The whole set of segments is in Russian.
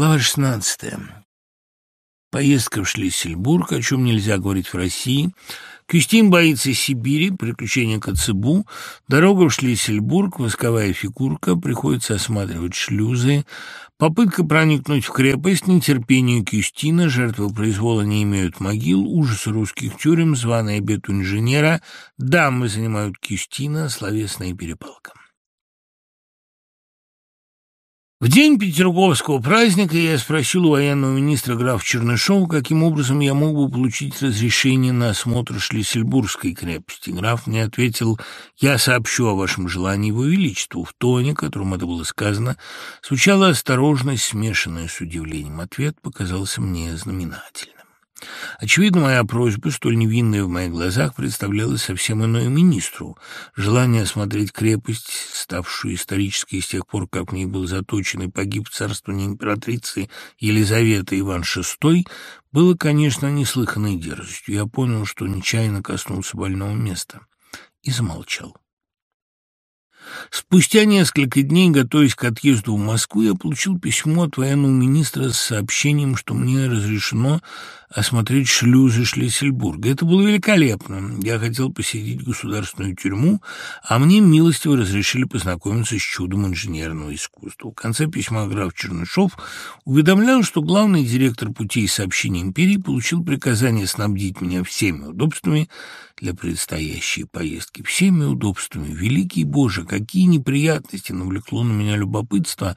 Глава 16. Поездка в Шлиссельбург, о чем нельзя говорить в России. Кюстин боится Сибири, приключения Коцебу, дорога в Шлиссельбург, восковая фигурка, приходится осматривать шлюзы, попытка проникнуть в крепость, нетерпение Кюстина, жертвы произвола не имеют могил, ужасы русских тюрем, званый обед у инженера, дамы занимают Кюстина, словесная перепалка. В день Петерговского праздника я спросил у военного министра графа Чернышова, каким образом я мог бы получить разрешение на осмотр Шлиссельбургской крепости. Граф мне ответил, я сообщу о вашем желании его величеству. В тоне, которым это было сказано, звучала осторожность, смешанная с удивлением. Ответ показался мне знаменательным. Очевидно, моя просьба, столь невинная в моих глазах, представлялась совсем иной министру. Желание осмотреть крепость, ставшую исторической с тех пор, как в ней был заточен и погиб в императрицы Елизаветы Иван VI, было, конечно, неслыханной дерзостью. Я понял, что нечаянно коснулся больного места и замолчал. Спустя несколько дней, готовясь к отъезду в Москву, я получил письмо от военного министра с сообщением, что мне разрешено осмотреть шлюзы Шлиссельбурга. Это было великолепно. Я хотел посетить государственную тюрьму, а мне милостиво разрешили познакомиться с чудом инженерного искусства. В конце письма граф Чернышов уведомлял, что главный директор путей сообщения империи получил приказание снабдить меня всеми удобствами для предстоящей поездки. Всеми удобствами. Великий Боже, какие неприятности навлекло на меня любопытство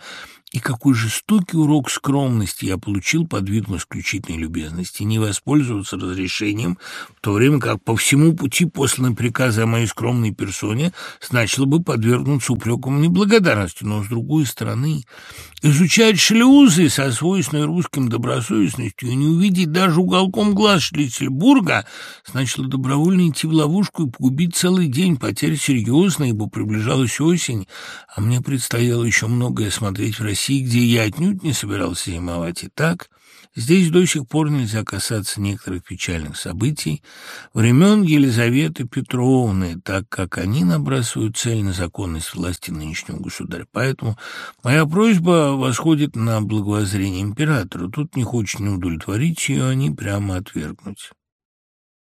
и какой жестокий урок скромности я получил под видом исключительной любезности не воспользоваться разрешением, в то время как по всему пути посланы приказы о моей скромной персоне значило бы подвергнуться упрекам неблагодарности. Но, с другой стороны, изучать шлюзы со свойственной русским добросовестностью и не увидеть даже уголком глаз Шлиссельбурга значило добровольно идти в ловушку и погубить целый день. Потеря серьезная, ибо приближалась осень, а мне предстояло еще многое смотреть в России где я отнюдь не собирался зимовать. И так здесь до сих пор нельзя касаться некоторых печальных событий времен Елизаветы Петровны, так как они набрасывают цель на законность власти нынешнего государя. Поэтому моя просьба восходит на благовоззрение императора. Тут не хочет не удовлетворить ее, а не прямо отвергнуть.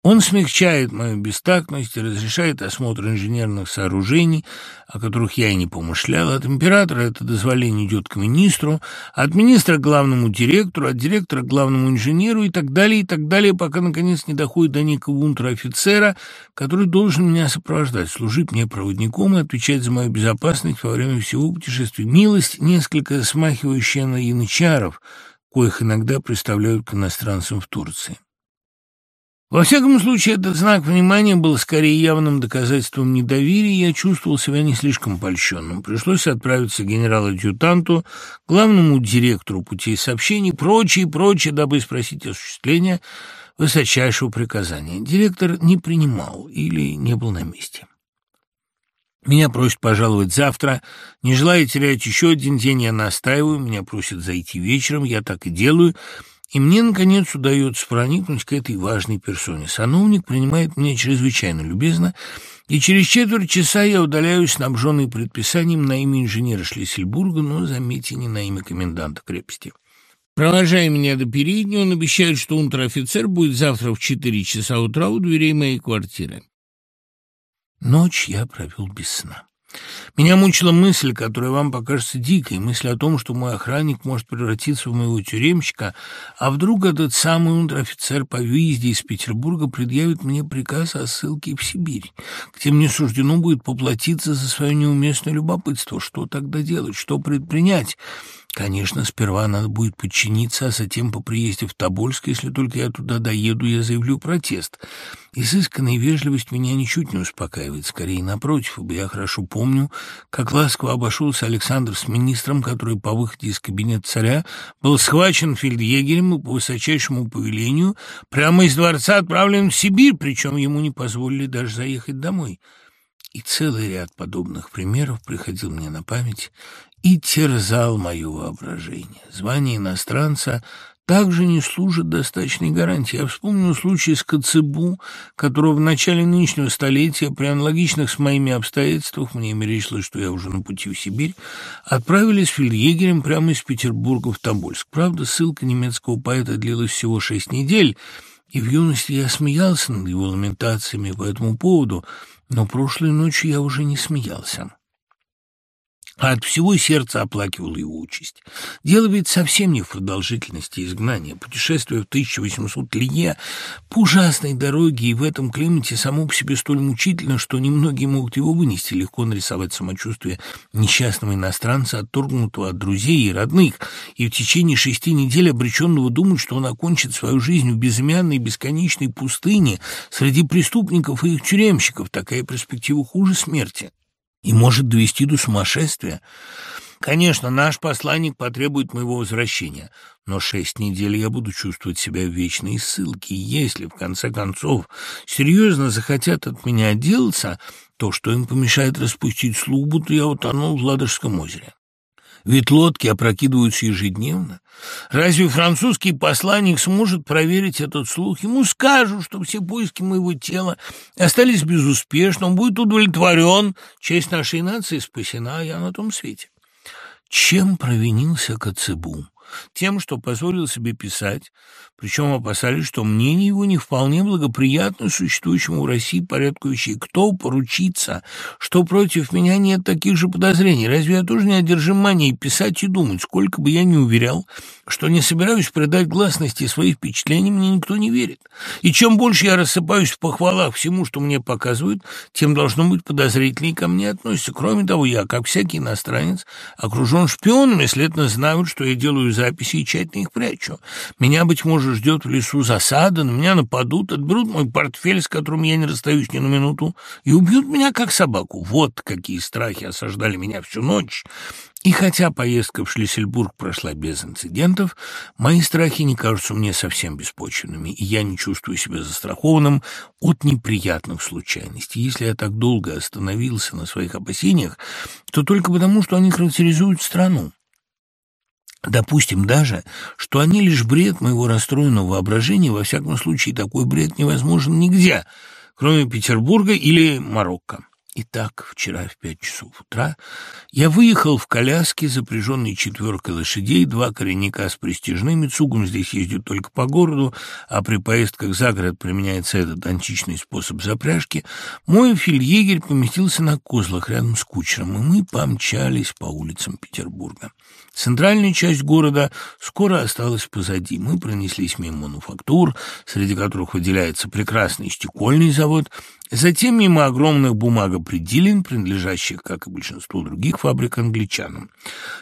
Он смягчает мою бестактность и разрешает осмотр инженерных сооружений, о которых я и не помышлял. От императора это дозволение идет к министру, от министра к главному директору, от директора к главному инженеру и так далее, и так далее, пока, наконец, не доходит до некого унтер-офицера, который должен меня сопровождать, служить мне проводником и отвечать за мою безопасность во время всего путешествия. Милость, несколько смахивающая на янычаров, коих иногда представляют к иностранцам в Турции. Во всяком случае, этот знак внимания был скорее явным доказательством недоверия, я чувствовал себя не слишком польщенным. Пришлось отправиться к генерал-адъютанту, главному директору путей сообщений, прочее, прочее, дабы спросить осуществления высочайшего приказания. Директор не принимал или не был на месте. Меня просят пожаловать завтра. Не желая терять еще один день, я настаиваю. Меня просят зайти вечером, я так и делаю. И мне, наконец, удается проникнуть к этой важной персоне. Сановник принимает меня чрезвычайно любезно, и через четверть часа я удаляюсь, снабженный предписанием на имя инженера Шлиссельбурга, но, заметьте, не на имя коменданта крепости. Провожая меня до передней, он обещает, что унтер-офицер будет завтра в четыре часа утра у дверей моей квартиры. Ночь я провел без сна. Меня мучила мысль, которая вам покажется дикой, мысль о том, что мой охранник может превратиться в моего тюремщика, а вдруг этот самый унтер-офицер по выезде из Петербурга предъявит мне приказ о ссылке в Сибирь, где мне суждено будет поплатиться за свое неуместное любопытство. Что тогда делать, что предпринять? Конечно, сперва надо будет подчиниться, а затем по приезде в Тобольск, если только я туда доеду, я заявлю протест. Изысканная вежливость меня ничуть не успокаивает, скорее напротив, ибо я хорошо помню, как ласково обошелся Александр с министром, который по выходе из кабинета царя был схвачен фельдъегерем и по высочайшему повелению прямо из дворца отправлен в Сибирь, причем ему не позволили даже заехать домой. И целый ряд подобных примеров приходил мне на память и терзал мое воображение. Звание иностранца также не служат достаточной гарантии. Я вспомнил случай с Коцебу, которого в начале нынешнего столетия при аналогичных с моими обстоятельствах, мне мерещилось, что я уже на пути в Сибирь, отправили с фельдъегерем прямо из Петербурга в Тобольск. Правда, ссылка немецкого поэта длилась всего шесть недель, и в юности я смеялся над его ламентациями по этому поводу, но прошлой ночью я уже не смеялся а от всего сердца оплакивал его участь. Дело ведь совсем не в продолжительности изгнания. Путешествие в 1800 лье по ужасной дороге и в этом климате само по себе столь мучительно, что немногие могут его вынести, легко нарисовать самочувствие несчастного иностранца, отторгнутого от друзей и родных, и в течение шести недель обреченного думать, что он окончит свою жизнь в безымянной бесконечной пустыне среди преступников и их тюремщиков. Такая перспектива хуже смерти и может довести до сумасшествия. Конечно, наш посланник потребует моего возвращения, но шесть недель я буду чувствовать себя в вечной ссылке. И если, в конце концов, серьезно захотят от меня отделаться, то что им помешает распустить слух, будто я утонул в Ладожском озере? Ведь лодки опрокидываются ежедневно. Разве французский посланник сможет проверить этот слух? Ему скажут, что все поиски моего тела остались безуспешно, он будет удовлетворен, честь нашей нации спасена, а я на том свете. Чем провинился Коцебу? Тем, что позволил себе писать, причем опасались, что мнение его не вполне благоприятно существующему в России порядку вещей. Кто поручится, что против меня нет таких же подозрений? Разве я тоже не одержим манией писать и думать? Сколько бы я ни уверял, что не собираюсь придать гласности своих впечатлений, мне никто не верит. И чем больше я рассыпаюсь в похвалах всему, что мне показывают, тем должно быть подозрительнее ко мне относятся. Кроме того, я, как всякий иностранец, окружен шпионами, следовательно, знают, что я делаю записи и тщательно их прячу. Меня, быть может, ждет в лесу засада, на меня нападут, отберут мой портфель, с которым я не расстаюсь ни на минуту, и убьют меня, как собаку. Вот какие страхи осаждали меня всю ночь. И хотя поездка в Шлиссельбург прошла без инцидентов, мои страхи не кажутся мне совсем беспочвенными, и я не чувствую себя застрахованным от неприятных случайностей. Если я так долго остановился на своих опасениях, то только потому, что они характеризуют страну. Допустим даже, что они лишь бред моего расстроенного воображения, во всяком случае такой бред невозможен нигде, кроме Петербурга или Марокко. Итак, вчера в пять часов утра я выехал в коляске, запряженной четверкой лошадей, два коренника с престижными, цугом здесь ездят только по городу, а при поездках за город применяется этот античный способ запряжки. Мой фельдъегерь поместился на козлах рядом с кучером, и мы помчались по улицам Петербурга. Центральная часть города скоро осталась позади. Мы пронеслись мимо мануфактур, среди которых выделяется прекрасный стекольный завод, затем мимо огромных бумагопределин, принадлежащих, как и большинству других фабрик, англичанам.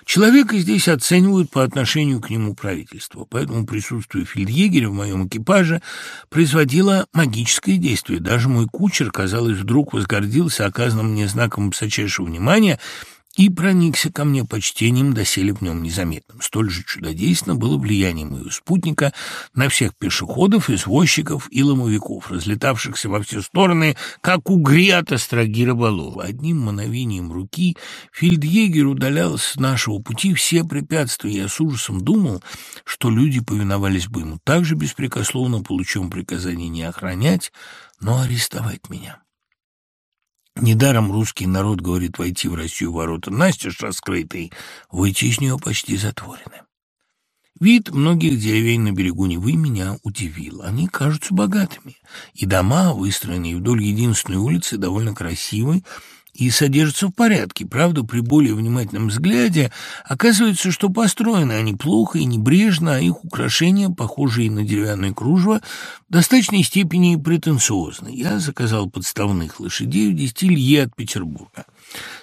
Человека здесь оценивают по отношению к нему правительство, поэтому присутствие фельдъегеря в моем экипаже производило магическое действие. Даже мой кучер, казалось, вдруг возгордился оказанным мне знаком высочайшего внимания – и проникся ко мне почтением, доселе в нем незаметным. Столь же чудодейственно было влияние моего спутника на всех пешеходов, извозчиков и ломовиков, разлетавшихся во все стороны, как угри от остроги рыболова. Одним мановением руки фельдъегер удалял с нашего пути все препятствия. Я с ужасом думал, что люди повиновались бы ему так же беспрекословно, получим приказание не охранять, но арестовать меня. Недаром русский народ говорит войти в Россию ворота настежь раскрытые, выйти из нее почти затворены. Вид многих деревень на берегу Невы меня удивил. Они кажутся богатыми, и дома, выстроенные вдоль единственной улицы, довольно красивые, и содержатся в порядке. Правда, при более внимательном взгляде оказывается, что построены они плохо и небрежно, а их украшения, похожие на деревянное кружево, в достаточной степени претенциозны. Я заказал подставных лошадей в десяти от Петербурга.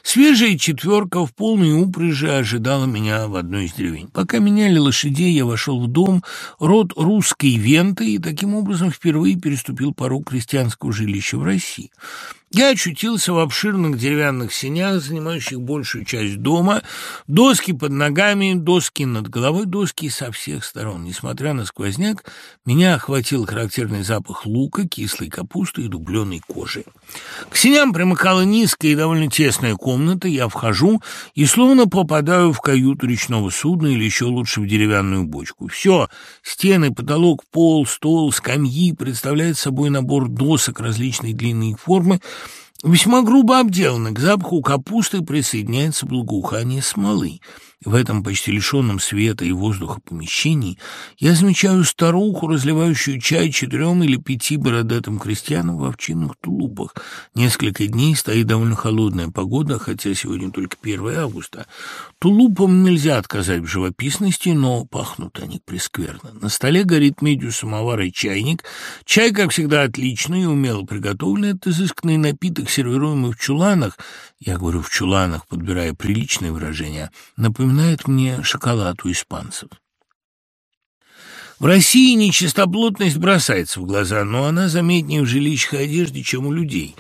Свежая четверка в полной упряжи ожидала меня в одной из деревень. Пока меняли лошадей, я вошел в дом, род русской венты, и таким образом впервые переступил порог крестьянского жилища в России. Я очутился в обширных деревянных сенях, занимающих большую часть дома, доски под ногами, доски над головой, доски со всех сторон. Несмотря на сквозняк, меня охватил характерный запах лука, кислой капусты и дубленой кожи. К сеням примыкала низкая и довольно тесная комната, я вхожу и словно попадаю в каюту речного судна или еще лучше в деревянную бочку. Все — стены, потолок, пол, стол, скамьи — представляет собой набор досок различной длины и формы, Весьма грубо обделаны. К запаху капусты присоединяется благоухание смолы. В этом почти лишенном света и воздуха помещении я замечаю старуху, разливающую чай четырем или пяти бородатым крестьянам в овчинных тулупах. Несколько дней стоит довольно холодная погода, хотя сегодня только 1 августа. Тулупам нельзя отказать в живописности, но пахнут они прескверно. На столе горит медью самовар и чайник. Чай, как всегда, отличный и умело приготовленный. Это изысканный напиток, сервируемый в чуланах. Я говорю «в чуланах», подбирая приличное выражение. Напоминаю напоминает мне шоколад у испанцев. В России нечистоплотность бросается в глаза, но она заметнее в жилищах и одежде, чем у людей.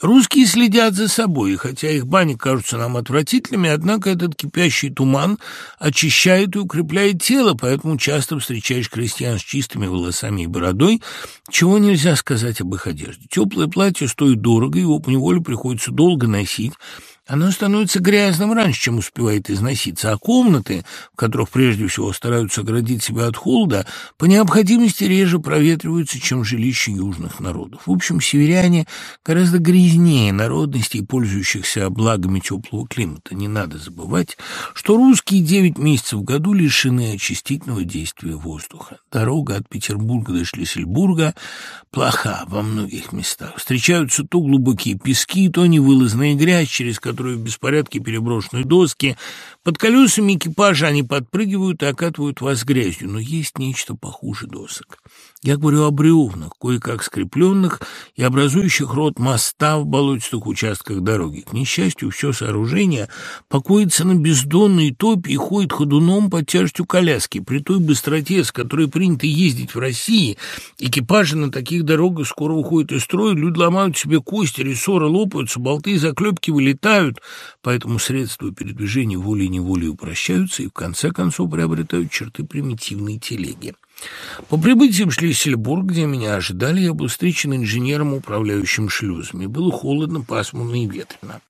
Русские следят за собой, хотя их бани кажутся нам отвратительными, однако этот кипящий туман очищает и укрепляет тело, поэтому часто встречаешь крестьян с чистыми волосами и бородой, чего нельзя сказать об их одежде. Теплое платье стоит дорого, его поневоле приходится долго носить, оно становится грязным раньше, чем успевает износиться, а комнаты, в которых прежде всего стараются оградить себя от холода, по необходимости реже проветриваются, чем жилища южных народов. В общем, северяне гораздо грязнее народностей, пользующихся благами теплого климата. Не надо забывать, что русские девять месяцев в году лишены очистительного действия воздуха. Дорога от Петербурга до Шлиссельбурга плоха во многих местах. Встречаются то глубокие пески, то невылазная грязь, через которую которые в беспорядке переброшены доски. Под колесами экипажа они подпрыгивают и окатывают вас грязью, но есть нечто похуже досок. Я говорю о бревнах, кое-как скрепленных и образующих рот моста в болотистых участках дороги. К несчастью, все сооружение покоится на бездонной топе и ходит ходуном под тяжестью коляски. При той быстроте, с которой принято ездить в России, экипажи на таких дорогах скоро уходят из строя, люди ломают себе кости, рессоры лопаются, болты и заклепки вылетают, поэтому средства передвижения волей-неволей упрощаются и в конце концов приобретают черты примитивной телеги. По прибытии в Шлиссельбург, где меня ожидали, я был встречен инженером, управляющим шлюзами. Было холодно, пасмурно и ветрено.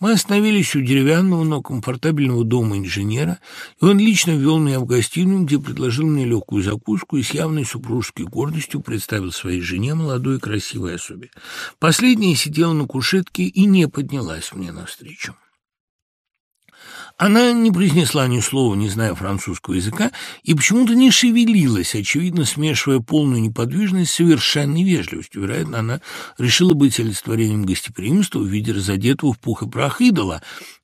Мы остановились у деревянного, но комфортабельного дома инженера, и он лично ввел меня в гостиную, где предложил мне легкую закуску и с явной супружеской гордостью представил своей жене молодой и красивой особе. Последняя сидела на кушетке и не поднялась мне навстречу. Она не произнесла ни слова, не зная французского языка, и почему-то не шевелилась, очевидно, смешивая полную неподвижность с совершенной вежливостью. Вероятно, она решила быть олицетворением гостеприимства в виде разодетого в пух и прах идола,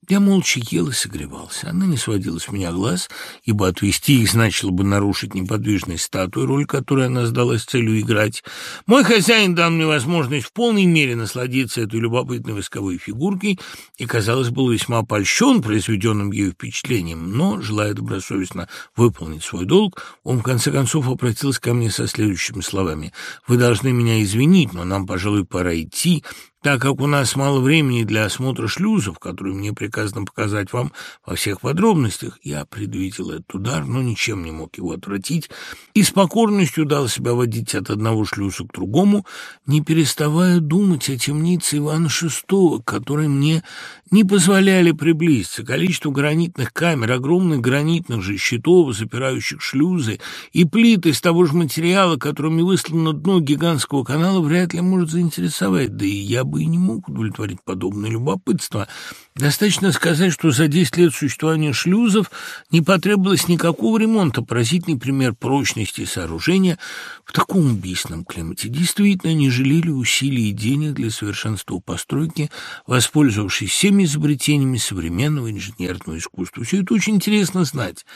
я молча ел и согревался. Она не сводила с меня глаз, ибо отвести их значило бы нарушить неподвижность статуи, роль которой она сдалась целью играть. Мой хозяин дал мне возможность в полной мере насладиться этой любопытной восковой фигуркой и, казалось, был весьма польщен произведенным ею впечатлением, но, желая добросовестно выполнить свой долг, он, в конце концов, обратился ко мне со следующими словами. «Вы должны меня извинить, но нам, пожалуй, пора идти. Так как у нас мало времени для осмотра шлюзов, которые мне приказано показать вам во всех подробностях, я предвидел этот удар, но ничем не мог его отвратить и с покорностью дал себя водить от одного шлюза к другому, не переставая думать о темнице Ивана VI, к которой мне не позволяли приблизиться. Количество гранитных камер, огромных гранитных же щитов, запирающих шлюзы, и плит из того же материала, которыми выслано дно гигантского канала, вряд ли может заинтересовать, да и я бы и не мог удовлетворить подобное любопытство. Достаточно сказать, что за 10 лет существования шлюзов не потребовалось никакого ремонта. Поразительный пример прочности сооружения в таком убийственном климате. Действительно, не жалели усилий и денег для совершенства постройки, воспользовавшись всеми изобретениями современного инженерного искусства. Все это очень интересно знать,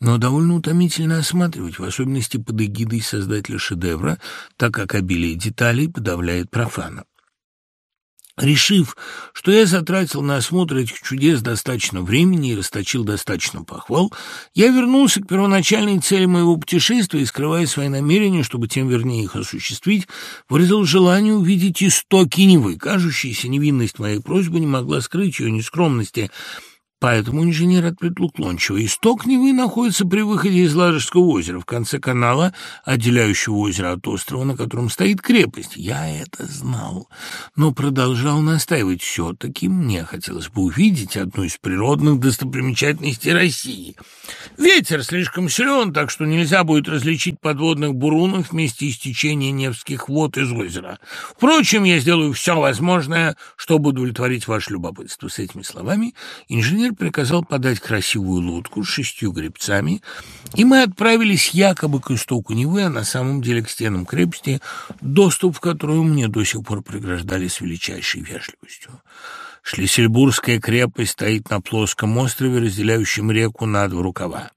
но довольно утомительно осматривать, в особенности под эгидой создателя шедевра, так как обилие деталей подавляет профана. Решив, что я затратил на осмотр этих чудес достаточно времени и расточил достаточно похвал, я вернулся к первоначальной цели моего путешествия и, скрывая свои намерения, чтобы тем вернее их осуществить, выразил желание увидеть истоки Невы. Кажущаяся невинность моей просьбы не могла скрыть ее нескромности — Поэтому инженер ответил уклончиво. Исток Невы находится при выходе из Ладожского озера, в конце канала, отделяющего озеро от острова, на котором стоит крепость. Я это знал, но продолжал настаивать. Все-таки мне хотелось бы увидеть одну из природных достопримечательностей России. Ветер слишком силен, так что нельзя будет различить подводных бурунов вместе истечения Невских вод из озера. Впрочем, я сделаю все возможное, чтобы удовлетворить ваше любопытство. С этими словами инженер Командир приказал подать красивую лодку с шестью гребцами, и мы отправились якобы к истоку Невы, а на самом деле к стенам крепости, доступ в которую мне до сих пор преграждали с величайшей вежливостью. Шлиссельбургская крепость стоит на плоском острове, разделяющем реку на два рукава.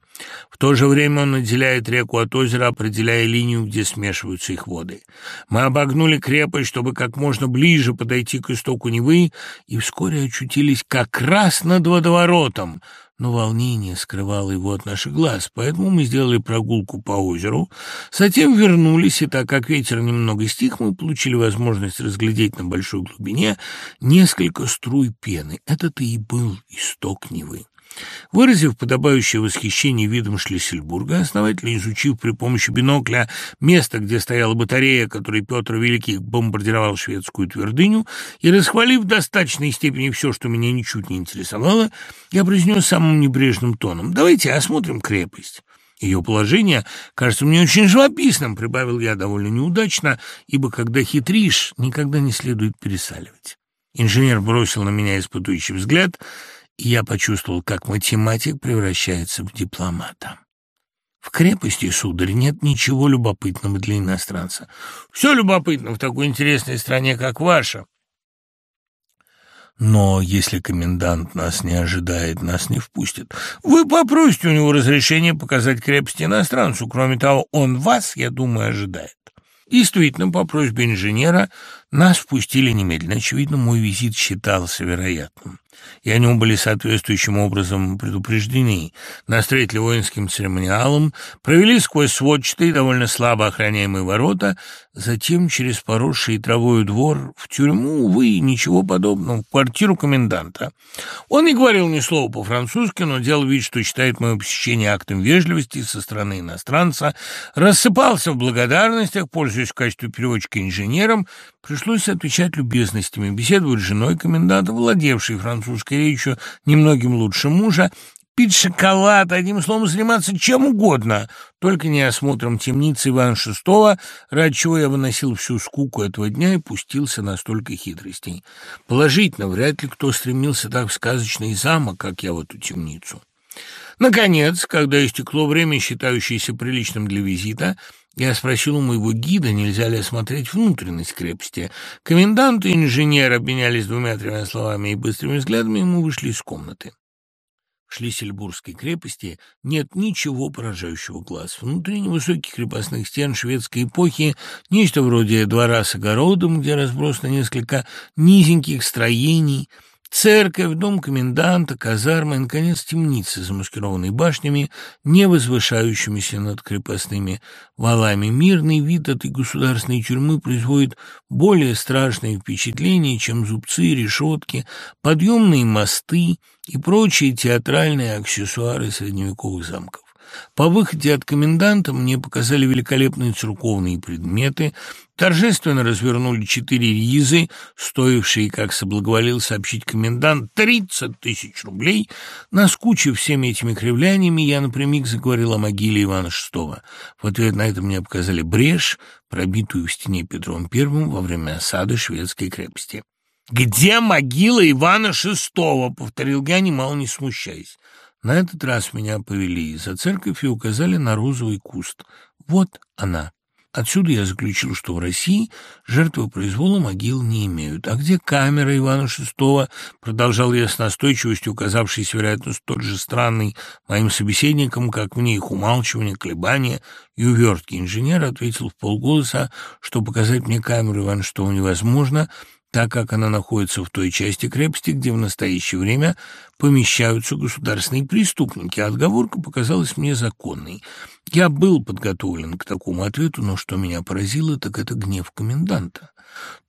В то же время он отделяет реку от озера, определяя линию, где смешиваются их воды. Мы обогнули крепость, чтобы как можно ближе подойти к истоку Невы, и вскоре очутились как раз над водоворотом, но волнение скрывало его от наших глаз, поэтому мы сделали прогулку по озеру, затем вернулись, и так как ветер немного стих, мы получили возможность разглядеть на большой глубине несколько струй пены. Это-то и был исток Невы. Выразив подобающее восхищение видом Шлиссельбурга, основательно изучив при помощи бинокля место, где стояла батарея, которой Петр Великий бомбардировал шведскую твердыню, и расхвалив в достаточной степени все, что меня ничуть не интересовало, я произнес самым небрежным тоном «Давайте осмотрим крепость». Ее положение кажется мне очень живописным, прибавил я довольно неудачно, ибо когда хитришь, никогда не следует пересаливать. Инженер бросил на меня испытующий взгляд — я почувствовал, как математик превращается в дипломата. В крепости, сударь, нет ничего любопытного для иностранца. Все любопытно в такой интересной стране, как ваша. Но если комендант нас не ожидает, нас не впустит. Вы попросите у него разрешения показать крепость иностранцу. Кроме того, он вас, я думаю, ожидает. Действительно, по просьбе инженера нас впустили немедленно. Очевидно, мой визит считался вероятным и о нем были соответствующим образом предупреждены. Нас встретили воинским церемониалом, провели сквозь сводчатые, довольно слабо охраняемые ворота, затем через поросший травою двор в тюрьму, увы, ничего подобного, в квартиру коменданта. Он не говорил ни слова по-французски, но делал вид, что считает мое посещение актом вежливости со стороны иностранца, рассыпался в благодарностях, пользуясь в качестве переводчика инженером, пришлось отвечать любезностями, беседовать с женой коменданта, владевшей французской речью немногим лучше мужа, пить шоколад, одним словом, заниматься чем угодно, только не осмотром темницы Ивана VI, ради чего я выносил всю скуку этого дня и пустился на столько хитростей. Положительно, вряд ли кто стремился так в сказочный замок, как я в эту темницу. Наконец, когда истекло время, считающееся приличным для визита, я спросил у моего гида, нельзя ли осмотреть внутренность крепости. Комендант и инженер обменялись двумя-тремя словами и быстрыми взглядами, и мы вышли из комнаты. В Шлиссельбургской крепости нет ничего поражающего глаз. Внутри невысоких крепостных стен шведской эпохи нечто вроде двора с огородом, где разбросано несколько низеньких строений – Церковь, дом коменданта, казарма и, наконец, темницы, замаскированные башнями, не возвышающимися над крепостными валами. Мирный вид этой государственной тюрьмы производит более страшные впечатления, чем зубцы, решетки, подъемные мосты и прочие театральные аксессуары средневековых замков. По выходе от коменданта мне показали великолепные церковные предметы, торжественно развернули четыре ризы, стоившие, как соблаговолил сообщить комендант, тридцать тысяч рублей. Наскучив всеми этими кривляниями, я напрямик заговорил о могиле Ивана VI. В ответ на это мне показали брешь, пробитую в стене Петром I во время осады шведской крепости. «Где могила Ивана VI?» — повторил я, немало не смущаясь. На этот раз меня повели за церковь и указали на розовый куст. Вот она. Отсюда я заключил, что в России жертвы произвола могил не имеют. А где камера Ивана VI? Продолжал я с настойчивостью, указавшейся, вероятно, столь же странный моим собеседникам, как мне их умалчивание, колебания и увертки. Инженер ответил в полголоса, что показать мне камеру Ивана VI невозможно, так как она находится в той части крепости, где в настоящее время помещаются государственные преступники. Отговорка показалась мне законной. Я был подготовлен к такому ответу, но что меня поразило, так это гнев коменданта.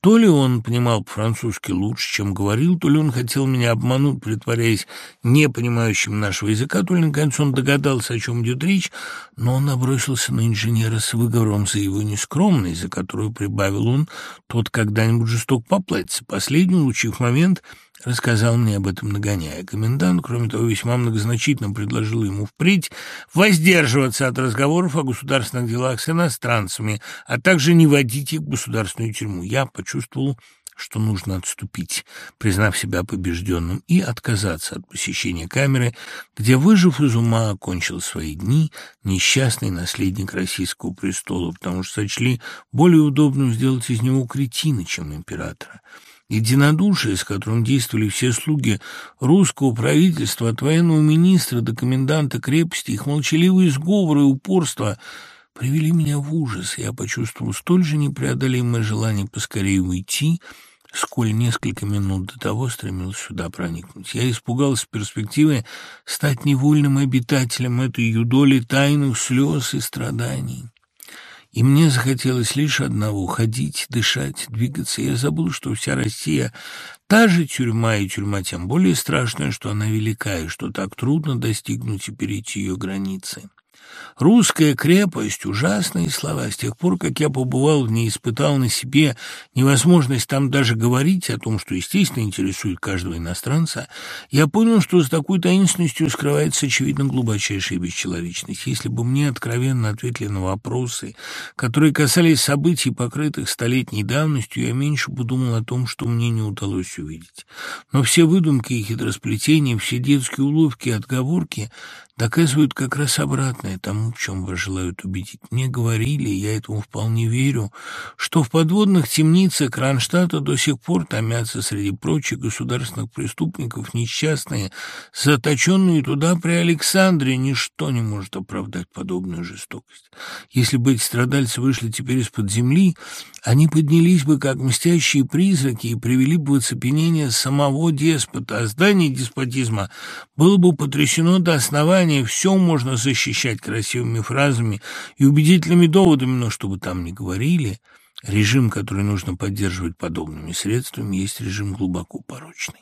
То ли он понимал по-французски лучше, чем говорил, то ли он хотел меня обмануть, притворяясь непонимающим нашего языка, то ли, наконец, он догадался, о чем идет речь, но он набросился на инженера с выговором за его нескромность, за которую прибавил он, тот когда-нибудь жесток поплатится. Последний, улучив момент, рассказал мне об этом нагоняя. Комендант, кроме того, весьма многозначительно предложил ему впредь воздерживаться от разговоров о государственных делах с иностранцами, а также не водить их в государственную тюрьму. Я почувствовал что нужно отступить, признав себя побежденным, и отказаться от посещения камеры, где, выжив из ума, окончил свои дни несчастный наследник российского престола, потому что сочли более удобным сделать из него кретина, чем императора. Единодушие, с которым действовали все слуги русского правительства, от военного министра до коменданта крепости, их молчаливые сговоры и упорство привели меня в ужас. Я почувствовал столь же непреодолимое желание поскорее уйти, сколь несколько минут до того стремился сюда проникнуть. Я испугался перспективы стать невольным обитателем этой юдоли тайных слез и страданий. И мне захотелось лишь одного — ходить, дышать, двигаться. Я забыл, что вся Россия — та же тюрьма, и тюрьма тем более страшная, что она велика, и что так трудно достигнуть и перейти ее границы. Русская крепость — ужасные слова. С тех пор, как я побывал в ней, испытал на себе невозможность там даже говорить о том, что, естественно, интересует каждого иностранца, я понял, что за такой таинственностью скрывается, очевидно, глубочайшая бесчеловечность. Если бы мне откровенно ответили на вопросы, которые касались событий, покрытых столетней давностью, я меньше бы думал о том, что мне не удалось увидеть. Но все выдумки и хитросплетения, все детские уловки и отговорки доказывают как раз обратное тому, в чем вас желают убедить. Мне говорили, я этому вполне верю, что в подводных темницах Кронштадта до сих пор томятся среди прочих государственных преступников несчастные, заточенные туда при Александре. Ничто не может оправдать подобную жестокость. Если бы эти страдальцы вышли теперь из-под земли, они поднялись бы, как мстящие призраки, и привели бы в оцепенение самого деспота, а здание деспотизма было бы потрясено до основания. Все можно защищать красивыми фразами и убедительными доводами, но чтобы там не говорили, режим, который нужно поддерживать подобными средствами, есть режим глубоко порочный.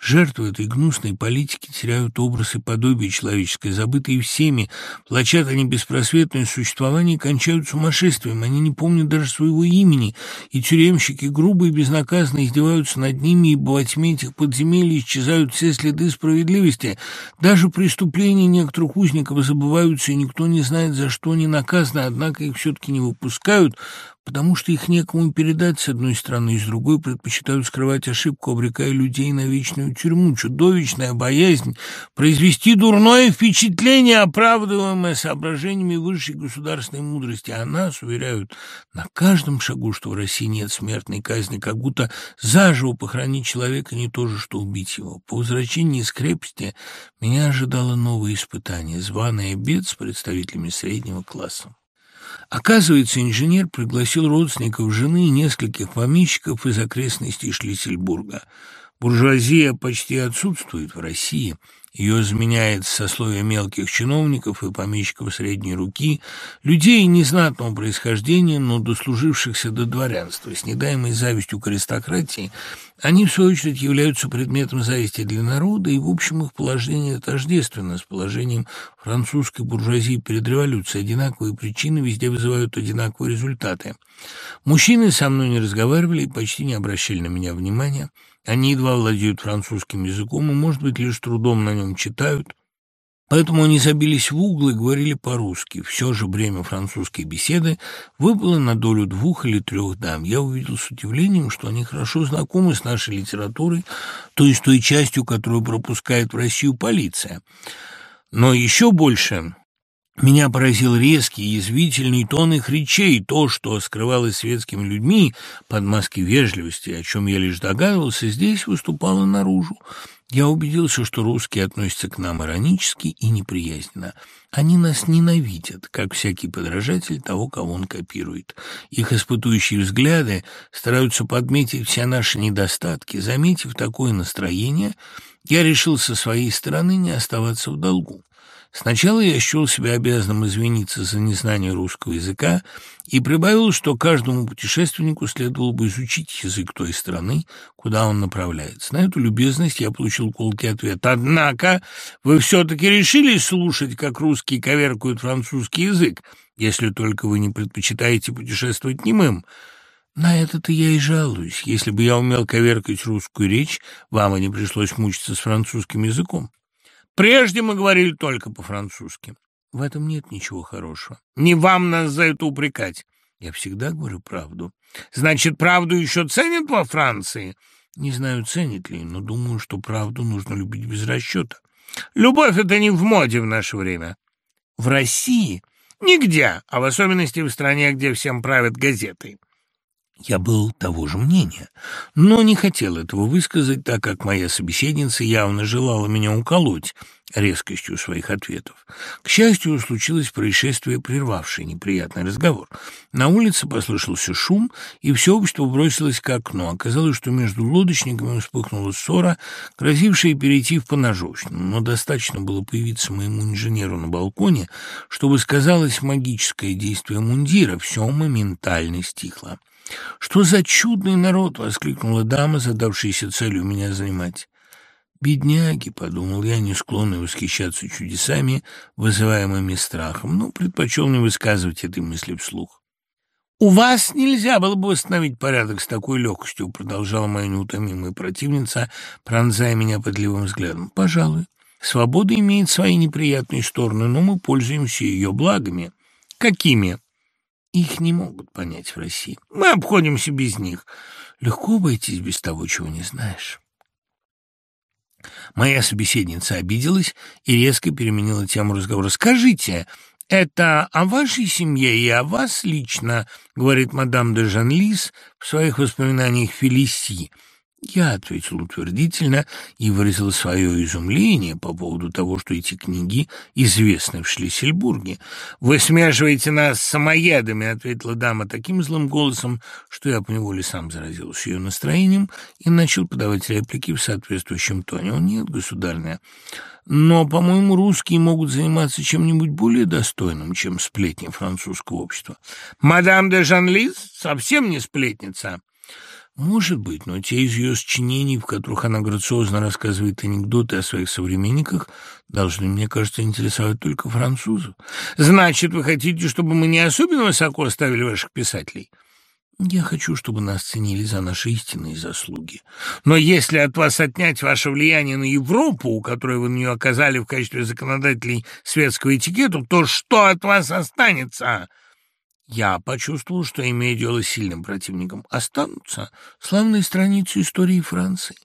Жертвы этой гнусной политики теряют образ и подобие человеческое, забытые всеми, плачат они беспросветное существование и кончают сумасшествием. Они не помнят даже своего имени, и тюремщики грубо и безнаказанно издеваются над ними, ибо во тьме этих подземелий исчезают все следы справедливости. Даже преступления некоторых узников забываются, и никто не знает, за что они наказаны, однако их все-таки не выпускают, потому что их некому передать с одной стороны, и с другой предпочитают скрывать ошибку, обрекая людей на вечную тюрьму. Чудовищная боязнь произвести дурное впечатление, оправдываемое соображениями высшей государственной мудрости. А нас уверяют на каждом шагу, что в России нет смертной казни, как будто заживо похоронить человека не то же, что убить его. По возвращении из крепости меня ожидало новое испытание, званый обед с представителями среднего класса. Оказывается, инженер пригласил родственников жены и нескольких помещиков из окрестностей Шлиссельбурга. Буржуазия почти отсутствует в России – ее заменяет сословие мелких чиновников и помещиков средней руки, людей незнатного происхождения, но дослужившихся до дворянства. С недаемой завистью к аристократии они, в свою очередь, являются предметом зависти для народа, и, в общем, их положение тождественно с положением французской буржуазии перед революцией. Одинаковые причины везде вызывают одинаковые результаты. Мужчины со мной не разговаривали и почти не обращали на меня внимания. Они едва владеют французским языком и, может быть, лишь трудом на нем читают. Поэтому они забились в угол и говорили по-русски. Все же время французской беседы выпало на долю двух или трех дам. Я увидел с удивлением, что они хорошо знакомы с нашей литературой, то есть той частью, которую пропускает в Россию полиция. Но еще больше меня поразил резкий, язвительный тон их речей, то, что скрывалось светскими людьми под маской вежливости, о чем я лишь догадывался, здесь выступало наружу. Я убедился, что русские относятся к нам иронически и неприязненно. Они нас ненавидят, как всякий подражатель того, кого он копирует. Их испытующие взгляды стараются подметить все наши недостатки. Заметив такое настроение, я решил со своей стороны не оставаться в долгу. Сначала я счел себя обязанным извиниться за незнание русского языка и прибавил, что каждому путешественнику следовало бы изучить язык той страны, куда он направляется. На эту любезность я получил колкий ответ. «Однако вы все-таки решили слушать, как русские коверкают французский язык, если только вы не предпочитаете путешествовать немым». На это-то я и жалуюсь. Если бы я умел коверкать русскую речь, вам и не пришлось мучиться с французским языком. Прежде мы говорили только по-французски. В этом нет ничего хорошего. Не вам нас за это упрекать. Я всегда говорю правду. Значит, правду еще ценят во Франции? Не знаю, ценят ли, но думаю, что правду нужно любить без расчета. Любовь — это не в моде в наше время. В России нигде, а в особенности в стране, где всем правят газеты. Я был того же мнения, но не хотел этого высказать, так как моя собеседница явно желала меня уколоть резкостью своих ответов. К счастью, случилось происшествие, прервавшее неприятный разговор. На улице послышался шум, и все общество бросилось к окну. Оказалось, что между лодочниками вспыхнула ссора, грозившая перейти в поножовщину, но достаточно было появиться моему инженеру на балконе, чтобы сказалось магическое действие мундира, все моментально стихло. «Что за чудный народ!» — воскликнула дама, задавшаяся целью меня занимать. «Бедняги», — подумал я, не склонный восхищаться чудесами, вызываемыми страхом, но предпочел не высказывать этой мысли вслух. «У вас нельзя было бы восстановить порядок с такой легкостью», — продолжала моя неутомимая противница, пронзая меня подливым взглядом. «Пожалуй. Свобода имеет свои неприятные стороны, но мы пользуемся ее благами». «Какими?» Их не могут понять в России. Мы обходимся без них. Легко обойтись без того, чего не знаешь. Моя собеседница обиделась и резко переменила тему разговора. «Скажите, это о вашей семье и о вас лично?» — говорит мадам де Жанлис в своих воспоминаниях Фелиси. Я ответил утвердительно и выразил свое изумление по поводу того, что эти книги известны в Шлиссельбурге. «Вы смешиваете нас с самоедами», — ответила дама таким злым голосом, что я поневоле сам заразился ее настроением и начал подавать реплики в соответствующем тоне. «О, нет, государня, но, по-моему, русские могут заниматься чем-нибудь более достойным, чем сплетни французского общества». «Мадам де Жанлис совсем не сплетница». Может быть, но те из ее сочинений, в которых она грациозно рассказывает анекдоты о своих современниках, должны, мне кажется, интересовать только французов. Значит, вы хотите, чтобы мы не особенно высоко ставили ваших писателей? Я хочу, чтобы нас ценили за наши истинные заслуги. Но если от вас отнять ваше влияние на Европу, которое вы на нее оказали в качестве законодателей светского этикета, то что от вас останется?» Я почувствовал, что имею дело с сильным противником. Останутся славные страницы истории Франции.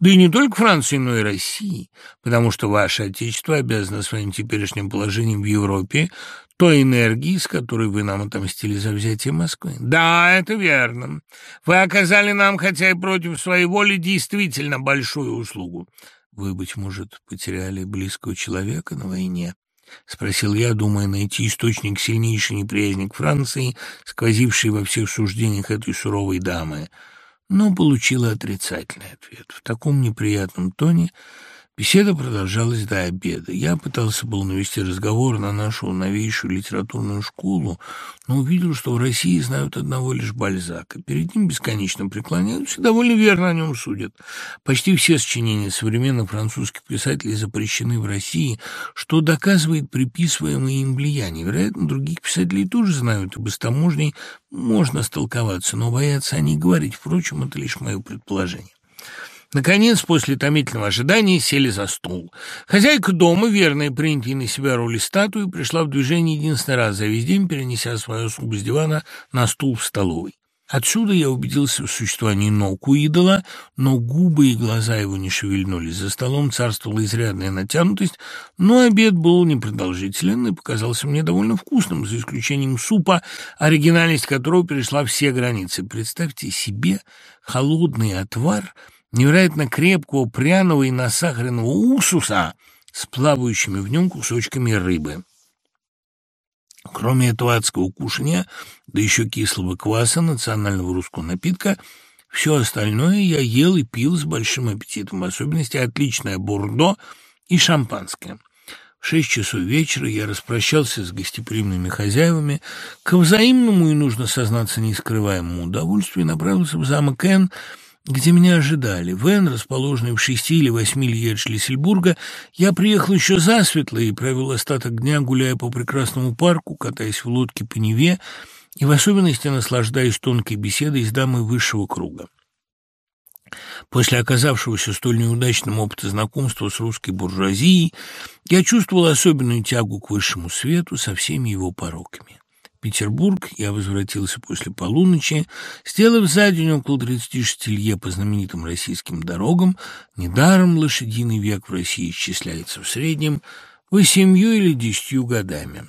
Да и не только Франции, но и России, потому что ваше Отечество обязано своим теперешним положением в Европе той энергии, с которой вы нам отомстили за взятие Москвы. Да, это верно. Вы оказали нам, хотя и против своей воли, действительно большую услугу. Вы, быть может, потеряли близкого человека на войне. — спросил я, думая найти источник сильнейшей неприязни к Франции, сквозившей во всех суждениях этой суровой дамы, но получила отрицательный ответ. В таком неприятном тоне Беседа продолжалась до обеда. Я пытался был навести разговор на нашу новейшую литературную школу, но увидел, что в России знают одного лишь Бальзака. Перед ним бесконечно преклоняются и довольно верно о нем судят. Почти все сочинения современных французских писателей запрещены в России, что доказывает приписываемое им влияние. Вероятно, других писателей тоже знают, ибо с таможней можно столковаться, но боятся они говорить. Впрочем, это лишь мое предположение. Наконец, после томительного ожидания, сели за стол. Хозяйка дома, верная принятая на себя роли статуи, пришла в движение единственный раз за весь день, перенеся свою особу с дивана на стул в столовой. Отсюда я убедился в существовании ног у идола, но губы и глаза его не шевельнулись. За столом царствовала изрядная натянутость, но обед был непродолжителен и показался мне довольно вкусным, за исключением супа, оригинальность которого перешла все границы. Представьте себе холодный отвар — невероятно крепкого, пряного и насахаренного уксуса с плавающими в нем кусочками рыбы. Кроме этого адского кушания, да еще кислого кваса, национального русского напитка, все остальное я ел и пил с большим аппетитом, в особенности отличное бурдо и шампанское. В шесть часов вечера я распрощался с гостеприимными хозяевами, к взаимному и, нужно сознаться, нескрываемому удовольствию, направился в замок Н, где меня ожидали. В Н, расположенный в шести или восьми лье Шлиссельбурга, я приехал еще засветло и провел остаток дня, гуляя по прекрасному парку, катаясь в лодке по Неве и в особенности наслаждаясь тонкой беседой с дамой высшего круга. После оказавшегося столь неудачным опыта знакомства с русской буржуазией, я чувствовал особенную тягу к высшему свету со всеми его пороками. Петербург я возвратился после полуночи, сделав за день около 36 лье по знаменитым российским дорогам. Недаром лошадиный век в России исчисляется в среднем восемью или десятью годами.